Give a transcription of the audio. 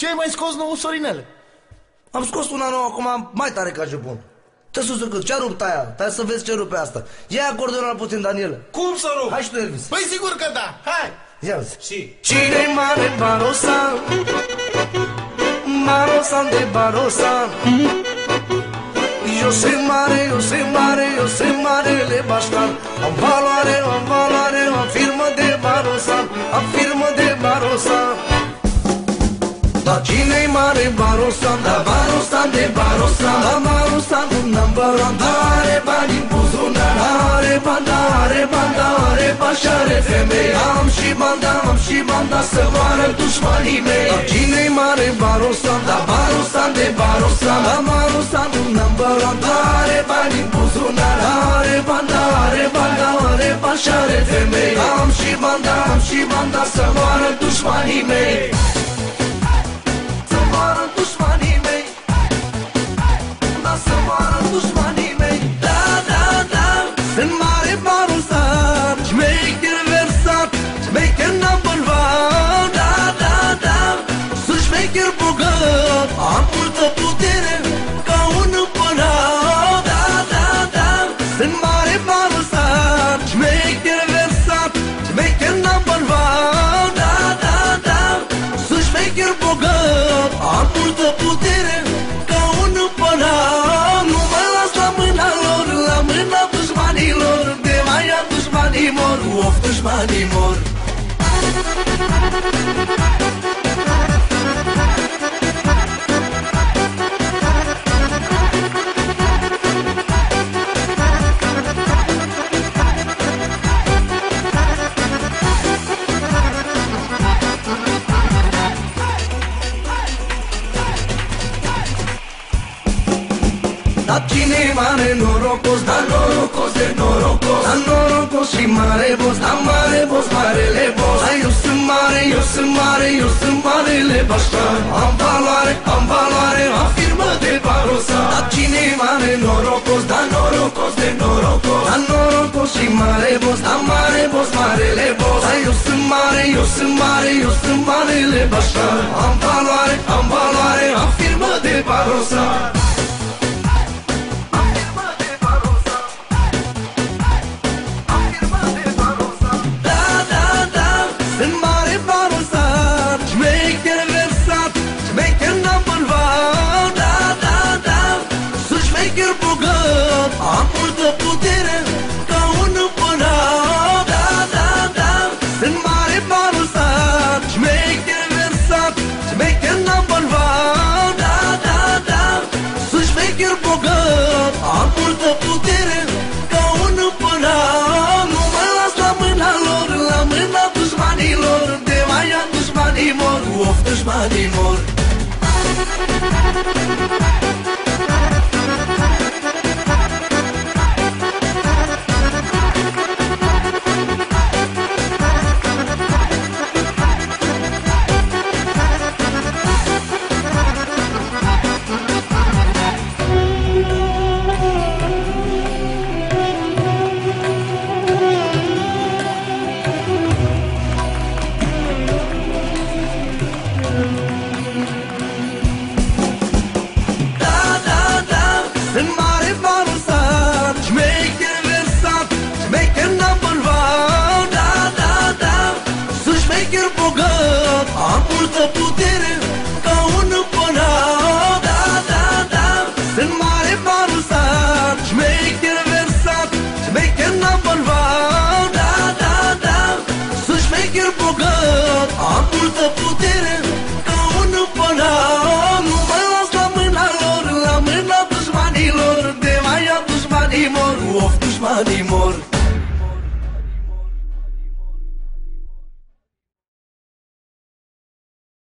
Ce ai mai scos nou, Sorinele? Am scos una nouă acum mai tare ca Japon. Te sus cât, ce-a rupt aia? Stai să vezi ce rupe asta. Ia acordeonul puțin, Daniel. Cum să rup? Hai și tu, Elvis. Păi sigur că da, hai! Ia uzi. Și... Cine mare Barosan? Barosan de Barosan. Eu sunt mare, eu sunt mare, eu sunt marele baștan Am valoare, am valoare, am firmă de Barosan Am firmă de Barosan? Da Barosan de Barosan Da Barosan un number one. Da are bani în buzunar. Are bani, da, are bani, da, are bani și are femei. Am și bani, da, am și bani, da Să moară dușmanii mei. Dar cine-i mare? Barosan? Da Barosan de Barosan Da Barosan un number one. Da are bani în buzunar. Are bani, da, are bani, da, are bani și are femei. Am și bani, da, am și bani, da Să moară dușmanii mei bogat Am multă putere Ca un împărat Da, da, da. Sunt mare barusat Șmecher versat Șmecher number one Da, da, da. Sunt șmecher bogat Am multă putere Ca un împărat Nu mă las la mâna lor La mâna dușmanilor. De mai am dușmanii mor Of, dușmanii mor. Dar cine mare norocos, da norocos de norocos. Da norocos și mare boss, da mare boss, marele boss Da eu sunt mare, eu sunt mare, eu sunt marele baștan Am valoare, am valoare, am firmă de barosa Dar cine mare norocos, da norocos de norocos. Da norocos și mare boss, da mare boss, marele boss Da eu sunt mare, eu sunt mare, eu sunt marele baștan Am valoare, am valoare, am firmă de barosa dușmanii mor, of, dușmanii mor la mâna dușmanilor De mai